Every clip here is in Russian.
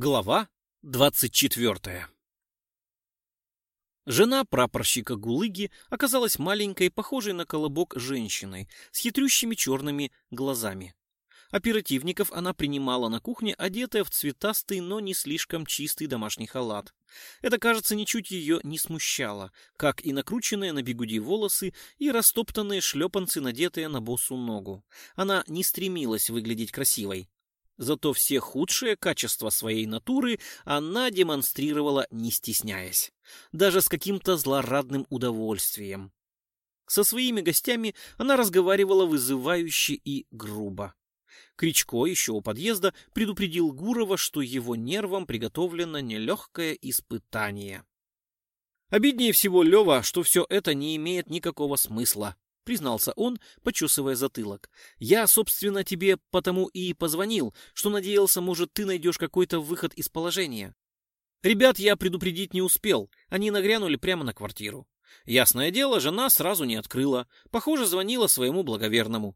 Глава 24 Жена прапорщика Гулыги оказалась маленькой, похожей на колобок женщиной, с хитрющими черными глазами. Оперативников она принимала на кухне, одетая в цветастый, но не слишком чистый домашний халат. Это, кажется, ничуть ее не смущало, как и накрученные на бегуди волосы и растоптанные шлепанцы, надетые на босу ногу. Она не стремилась выглядеть красивой. Зато все худшие качества своей натуры она демонстрировала, не стесняясь, даже с каким-то злорадным удовольствием. Со своими гостями она разговаривала вызывающе и грубо. Кричко еще у подъезда предупредил Гурова, что его нервам приготовлено нелегкое испытание. Обиднее всего Лева, что все это не имеет никакого смысла, признался он, почесывая затылок. Я, собственно, тебе потому и позвонил, что надеялся, может, ты найдешь какой-то выход из положения. Ребят я предупредить не успел, они нагрянули прямо на квартиру. Ясное дело, жена сразу не открыла, похоже, звонила своему благоверному.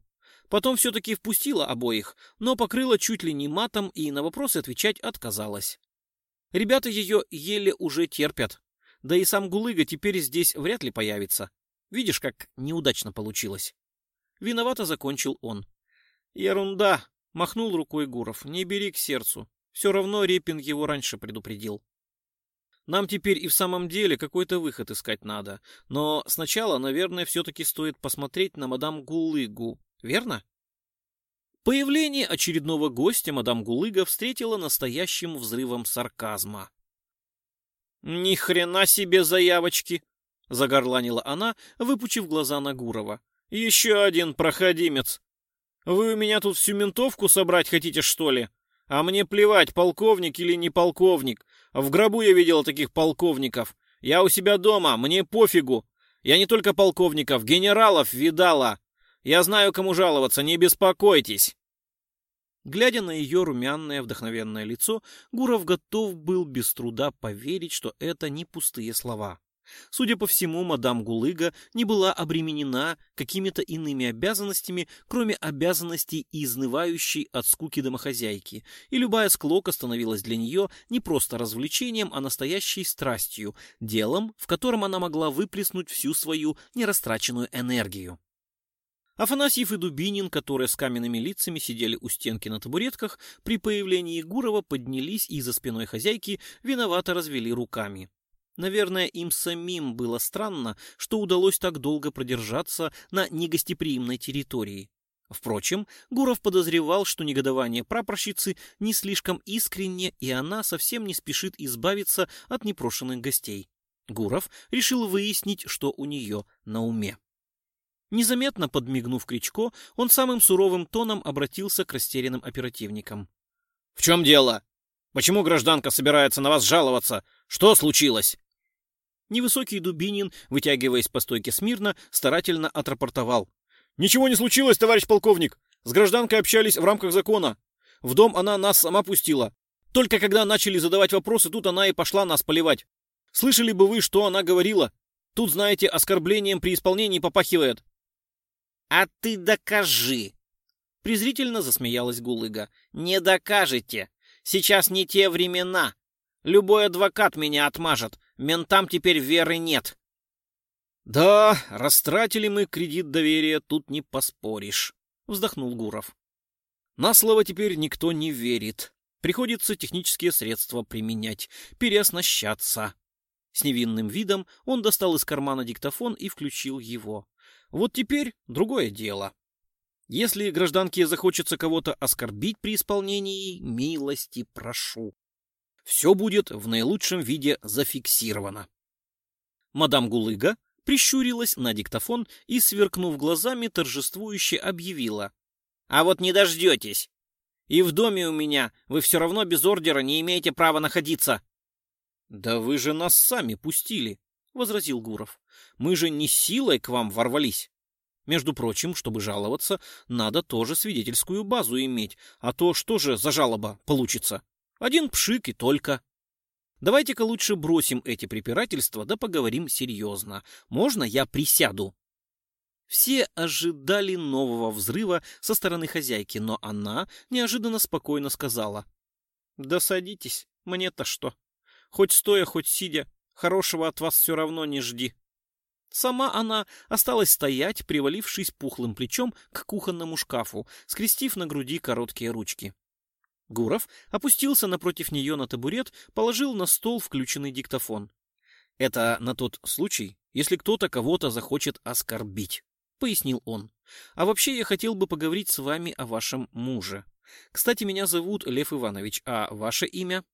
Потом все-таки впустила обоих, но покрыла чуть ли не матом и на вопросы отвечать отказалась. Ребята ее еле уже терпят, да и сам Гулыга теперь здесь вряд ли появится. Видишь, как неудачно получилось. Виновато закончил он. Ерунда, махнул рукой Гуров. Не бери к сердцу. Все равно Репин его раньше предупредил. Нам теперь и в самом деле какой-то выход искать надо. Но сначала, наверное, все-таки стоит посмотреть на мадам Гулыгу. Верно? Появление очередного гостя мадам Гулыга встретила настоящим взрывом сарказма. «Ни хрена себе заявочки!» Загорланила она, выпучив глаза на Гурова. «Еще один проходимец! Вы у меня тут всю ментовку собрать хотите, что ли? А мне плевать, полковник или не полковник. В гробу я видел таких полковников. Я у себя дома, мне пофигу. Я не только полковников, генералов видала. Я знаю, кому жаловаться, не беспокойтесь!» Глядя на ее румяное вдохновенное лицо, Гуров готов был без труда поверить, что это не пустые слова. Судя по всему, мадам Гулыга не была обременена какими-то иными обязанностями, кроме обязанностей изнывающей от скуки домохозяйки, и любая склока становилась для нее не просто развлечением, а настоящей страстью, делом, в котором она могла выплеснуть всю свою нерастраченную энергию. Афанасьев и Дубинин, которые с каменными лицами сидели у стенки на табуретках, при появлении Гурова поднялись и за спиной хозяйки виновато развели руками. Наверное, им самим было странно, что удалось так долго продержаться на негостеприимной территории. Впрочем, Гуров подозревал, что негодование прапорщицы не слишком искренне, и она совсем не спешит избавиться от непрошенных гостей. Гуров решил выяснить, что у нее на уме. Незаметно подмигнув Кричко, он самым суровым тоном обратился к растерянным оперативникам. — В чем дело? Почему гражданка собирается на вас жаловаться? Что случилось? Невысокий Дубинин, вытягиваясь по стойке смирно, старательно отрапортовал. «Ничего не случилось, товарищ полковник. С гражданкой общались в рамках закона. В дом она нас сама пустила. Только когда начали задавать вопросы, тут она и пошла нас поливать. Слышали бы вы, что она говорила? Тут, знаете, оскорблением при исполнении попахивает». «А ты докажи!» Презрительно засмеялась Гулыга. «Не докажете. Сейчас не те времена. Любой адвокат меня отмажет. Ментам теперь веры нет. Да, растратили мы кредит доверия, тут не поспоришь, вздохнул Гуров. На слово теперь никто не верит. Приходится технические средства применять, переоснащаться. С невинным видом он достал из кармана диктофон и включил его. Вот теперь другое дело. Если гражданке захочется кого-то оскорбить при исполнении, милости прошу. Все будет в наилучшем виде зафиксировано. Мадам Гулыга прищурилась на диктофон и, сверкнув глазами, торжествующе объявила. «А вот не дождетесь! И в доме у меня вы все равно без ордера не имеете права находиться!» «Да вы же нас сами пустили!» — возразил Гуров. «Мы же не силой к вам ворвались. Между прочим, чтобы жаловаться, надо тоже свидетельскую базу иметь, а то что же за жалоба получится?» Один пшик и только. Давайте-ка лучше бросим эти препирательства, да поговорим серьезно. Можно я присяду?» Все ожидали нового взрыва со стороны хозяйки, но она неожиданно спокойно сказала. Да садитесь, мне-то что? Хоть стоя, хоть сидя, хорошего от вас все равно не жди. Сама она осталась стоять, привалившись пухлым плечом к кухонному шкафу, скрестив на груди короткие ручки. Гуров опустился напротив нее на табурет, положил на стол включенный диктофон. «Это на тот случай, если кто-то кого-то захочет оскорбить», — пояснил он. «А вообще я хотел бы поговорить с вами о вашем муже. Кстати, меня зовут Лев Иванович, а ваше имя?»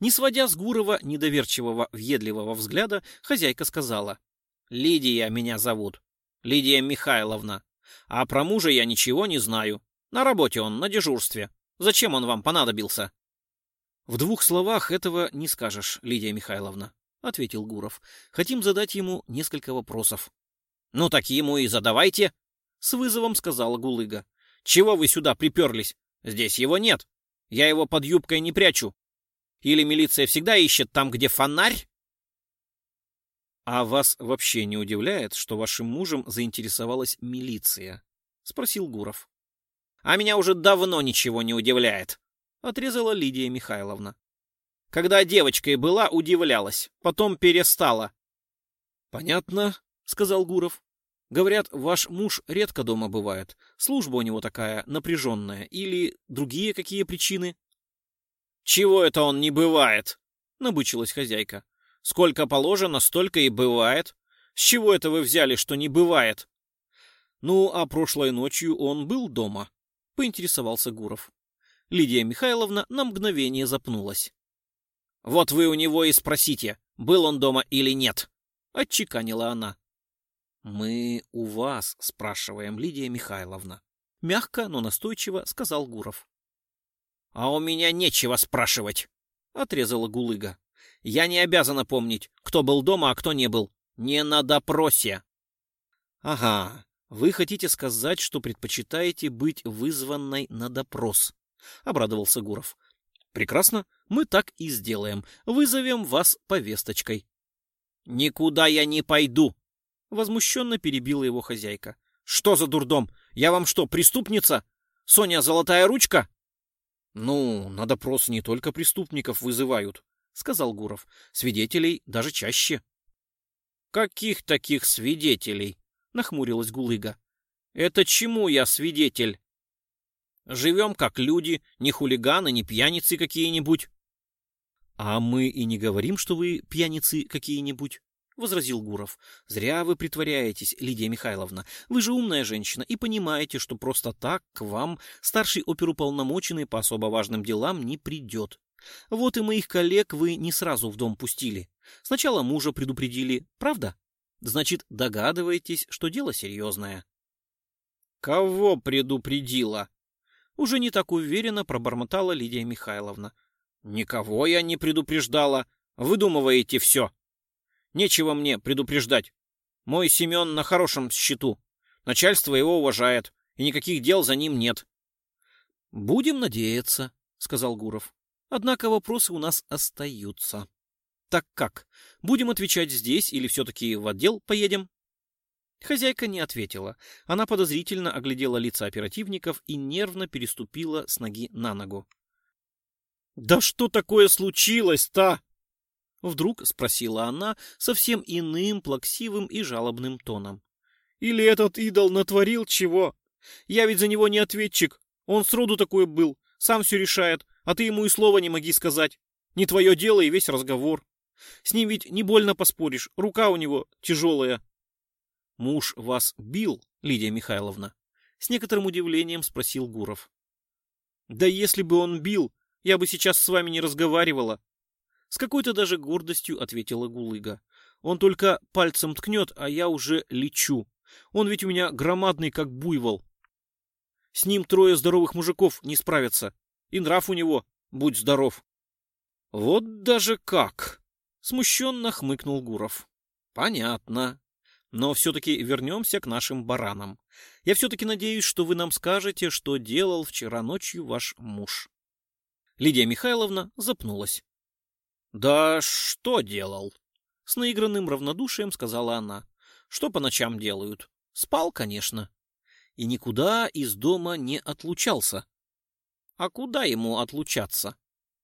Не сводя с Гурова недоверчивого, въедливого взгляда, хозяйка сказала. «Лидия меня зовут. Лидия Михайловна. А про мужа я ничего не знаю. На работе он, на дежурстве. Зачем он вам понадобился?» «В двух словах этого не скажешь, Лидия Михайловна», — ответил Гуров. «Хотим задать ему несколько вопросов». «Ну так ему и задавайте», — с вызовом сказала Гулыга. «Чего вы сюда приперлись? Здесь его нет. Я его под юбкой не прячу. Или милиция всегда ищет там, где фонарь?» «А вас вообще не удивляет, что вашим мужем заинтересовалась милиция?» — спросил Гуров. А меня уже давно ничего не удивляет, отрезала Лидия Михайловна. Когда девочкой была, удивлялась, потом перестала. Понятно, сказал Гуров. Говорят, ваш муж редко дома бывает. Служба у него такая напряженная. Или другие какие причины? Чего это он не бывает? Набычилась хозяйка. Сколько положено, столько и бывает. С чего это вы взяли, что не бывает? Ну, а прошлой ночью он был дома, поинтересовался Гуров. Лидия Михайловна на мгновение запнулась. «Вот вы у него и спросите, был он дома или нет», — отчеканила она. «Мы у вас спрашиваем, Лидия Михайловна», — мягко, но настойчиво сказал Гуров. «А у меня нечего спрашивать», — отрезала Гулыга. «Я не обязана помнить, кто был дома, а кто не был. Не на допросе». «Ага, вы хотите сказать, что предпочитаете быть вызванной на допрос? Обрадовался Гуров. Прекрасно, мы так и сделаем. Вызовем вас повесточкой. Никуда я не пойду, возмущенно перебила его хозяйка. Что за дурдом? Я вам что, преступница? Соня золотая ручка? Ну, на допрос не только преступников вызывают, сказал Гуров. Свидетелей даже чаще. Каких таких свидетелей? Нахмурилась Гулыга. Это чему я свидетель? Живем как люди, не хулиганы, не пьяницы какие-нибудь. А мы и не говорим, что вы пьяницы какие-нибудь, возразил Гуров. Зря вы притворяетесь, Лидия Михайловна. Вы же умная женщина и понимаете, что просто так к вам старший оперуполномоченный по особо важным делам не придет. Вот и моих коллег вы не сразу в дом пустили. Сначала мужа предупредили, правда? Значит, догадываетесь, что дело серьезное. Кого предупредила? Уже не так уверенно пробормотала Лидия Михайловна. Никого я не предупреждала. Выдумываете все. Нечего мне предупреждать. Мой Семен на хорошем счету. Начальство его уважает, и никаких дел за ним нет. Будем надеяться, сказал Гуров. Однако вопросы у нас остаются. Так как? Будем отвечать здесь или все-таки в отдел поедем? Хозяйка не ответила. Она подозрительно оглядела лица оперативников и нервно переступила с ноги на ногу. «Да что такое случилось-то?» Вдруг спросила она совсем иным, плаксивым и жалобным тоном. «Или этот идол натворил чего? Я ведь за него не ответчик. Он сроду такой был, сам все решает, а ты ему и слова не моги сказать. Не твое дело и весь разговор». С ним ведь не больно поспоришь, рука у него тяжелая. Муж вас бил, Лидия Михайловна? С некоторым удивлением спросил Гуров. Да если бы он бил, я бы сейчас с вами не разговаривала. С какой-то даже гордостью ответила Гулыга. Он только пальцем ткнет, а я уже лечу. Он ведь у меня громадный, как буйвол. С ним трое здоровых мужиков не справятся. И нрав у него, будь здоров. Вот даже как! Смущенно хмыкнул Гуров. Понятно. Но все-таки вернемся к нашим баранам. Я все-таки надеюсь, что вы нам скажете, что делал вчера ночью ваш муж. Лидия Михайловна запнулась. Да что делал? С наигранным равнодушием сказала она. Что по ночам делают? Спал, конечно. И никуда из дома не отлучался. А куда ему отлучаться?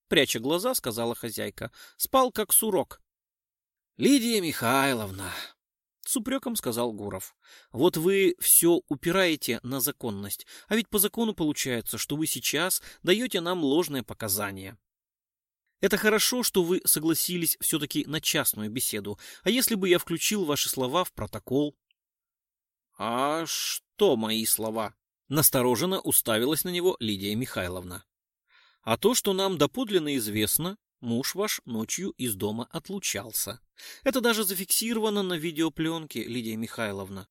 Пряча глаза, сказала хозяйка. Спал, как сурок. Лидия Михайловна, с упреком сказал Гуров. Вот вы все упираете на законность, а ведь по закону получается, что вы сейчас даете нам ложные показания. Это хорошо, что вы согласились все-таки на частную беседу, а если бы я включил ваши слова в протокол? А что мои слова? Настороженно уставилась на него Лидия Михайловна. А то, что нам доподлинно известно, муж ваш ночью из дома отлучался. Это даже зафиксировано на видеопленке, Лидия Михайловна.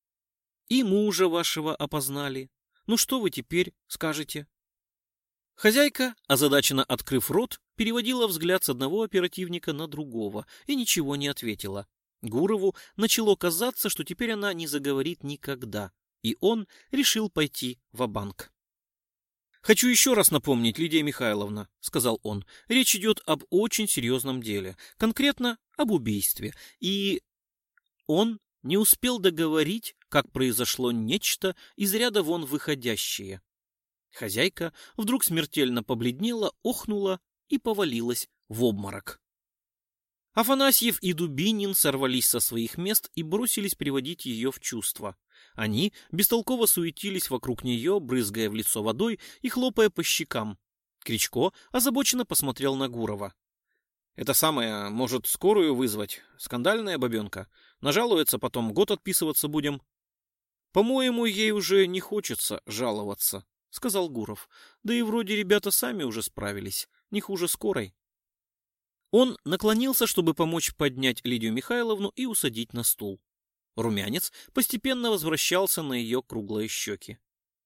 И мужа вашего опознали. Ну что вы теперь скажете? Хозяйка, озадаченно открыв рот, переводила взгляд с одного оперативника на другого и ничего не ответила. Гурову начало казаться, что теперь она не заговорит никогда, и он решил пойти в банк «Хочу еще раз напомнить, Лидия Михайловна», — сказал он, — «речь идет об очень серьезном деле, конкретно об убийстве, и...» Он не успел договорить, как произошло нечто из ряда вон выходящее. Хозяйка вдруг смертельно побледнела, охнула и повалилась в обморок. Афанасьев и Дубинин сорвались со своих мест и бросились приводить ее в чувство. Они бестолково суетились вокруг нее, брызгая в лицо водой и хлопая по щекам. Кричко озабоченно посмотрел на Гурова. «Это самое, может, скорую вызвать? Скандальная бабенка. Нажалуется, потом год отписываться будем». «По-моему, ей уже не хочется жаловаться», — сказал Гуров. «Да и вроде ребята сами уже справились, не хуже скорой». Он наклонился, чтобы помочь поднять Лидию Михайловну и усадить на стул. Румянец постепенно возвращался на ее круглые щеки.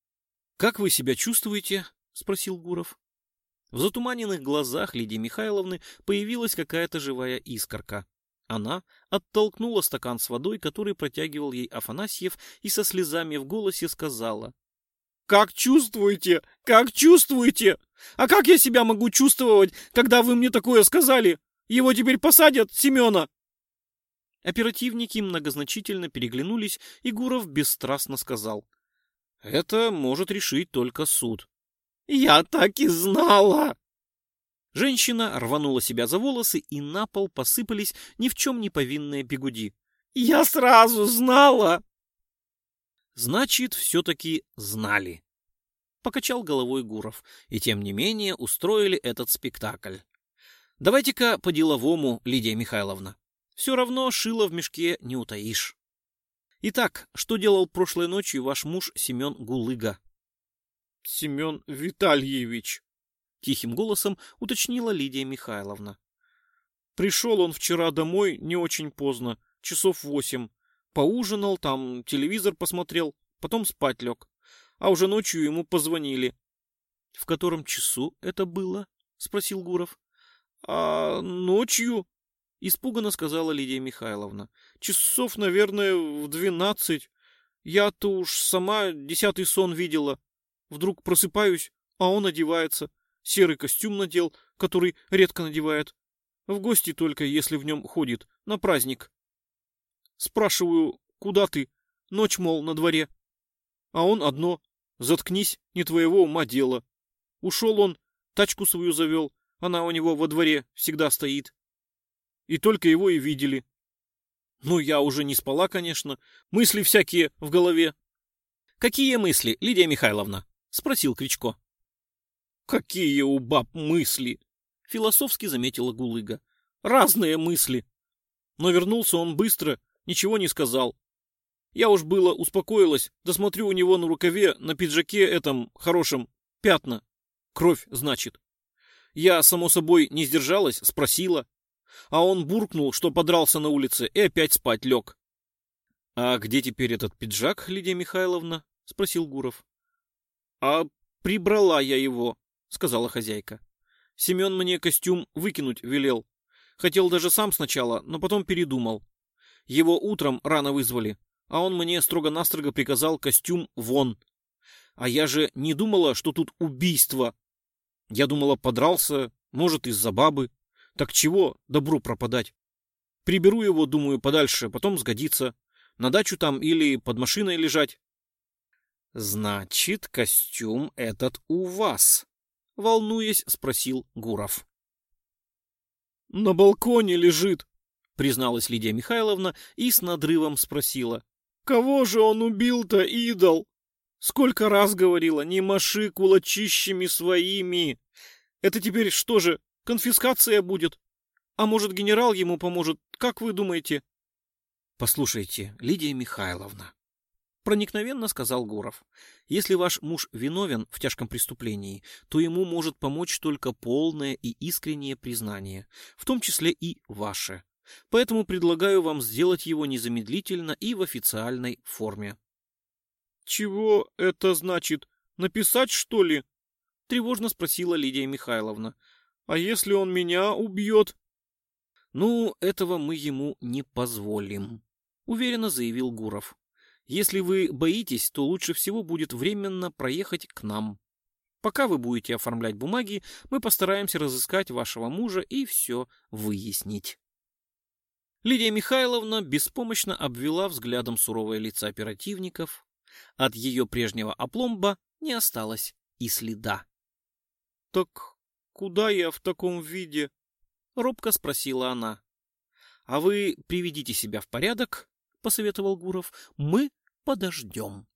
— Как вы себя чувствуете? — спросил Гуров. В затуманенных глазах Лидии Михайловны появилась какая-то живая искорка. Она оттолкнула стакан с водой, который протягивал ей Афанасьев, и со слезами в голосе сказала. «Как чувствуете? Как чувствуете? А как я себя могу чувствовать, когда вы мне такое сказали? Его теперь посадят, Семена!» Оперативники многозначительно переглянулись, и Гуров бесстрастно сказал. «Это может решить только суд». «Я так и знала!» Женщина рванула себя за волосы, и на пол посыпались ни в чем не повинные бегуди. «Я сразу знала!» «Значит, все-таки знали», — покачал головой Гуров, и тем не менее устроили этот спектакль. «Давайте-ка по-деловому, Лидия Михайловна. Все равно шило в мешке не утаишь. Итак, что делал прошлой ночью ваш муж Семен Гулыга? — Семен Витальевич, — тихим голосом уточнила Лидия Михайловна. Пришел он вчера домой не очень поздно, часов восемь. Поужинал, там телевизор посмотрел, потом спать лег. А уже ночью ему позвонили. — В котором часу это было? — спросил Гуров. — А ночью, — испуганно сказала Лидия Михайловна. «Часов, наверное, в двенадцать. Я-то уж сама десятый сон видела. Вдруг просыпаюсь, а он одевается. Серый костюм надел, который редко надевает. В гости только, если в нем ходит, на праздник. Спрашиваю, куда ты? Ночь, мол, на дворе. А он одно. Заткнись, не твоего ума дело. Ушел он, тачку свою завел. Она у него во дворе всегда стоит и только его и видели. Ну, я уже не спала, конечно. Мысли всякие в голове. — Какие мысли, Лидия Михайловна? — спросил Кричко. — Какие у баб мысли? — философски заметила Гулыга. — Разные мысли. Но вернулся он быстро, ничего не сказал. Я уж было успокоилась, да смотрю у него на рукаве, на пиджаке этом хорошем, пятна. Кровь, значит. Я, само собой, не сдержалась, спросила а он буркнул, что подрался на улице и опять спать лег. — А где теперь этот пиджак, Лидия Михайловна? — спросил Гуров. — А прибрала я его, — сказала хозяйка. Семен мне костюм выкинуть велел. Хотел даже сам сначала, но потом передумал. Его утром рано вызвали, а он мне строго-настрого приказал костюм вон. А я же не думала, что тут убийство. Я думала, подрался, может, из-за бабы. Так чего добру пропадать? Приберу его, думаю, подальше, потом сгодится. На дачу там или под машиной лежать. Значит, костюм этот у вас? Волнуясь, спросил Гуров. На балконе лежит, призналась Лидия Михайловна и с надрывом спросила. Кого же он убил-то, идол? Сколько раз говорила, не маши кулачищами своими. Это теперь что же, конфискация будет? А может, генерал ему поможет, как вы думаете? Послушайте, Лидия Михайловна, проникновенно сказал Гуров. Если ваш муж виновен в тяжком преступлении, то ему может помочь только полное и искреннее признание, в том числе и ваше. Поэтому предлагаю вам сделать его незамедлительно и в официальной форме. Чего это значит? Написать, что ли? Тревожно спросила Лидия Михайловна. А если он меня убьет? Ну, этого мы ему не позволим, уверенно заявил Гуров. Если вы боитесь, то лучше всего будет временно проехать к нам. Пока вы будете оформлять бумаги, мы постараемся разыскать вашего мужа и все выяснить. Лидия Михайловна беспомощно обвела взглядом суровое лица оперативников. От ее прежнего опломба не осталось и следа. — Так куда я в таком виде? — робко спросила она. — А вы приведите себя в порядок, — посоветовал Гуров. — Мы подождем.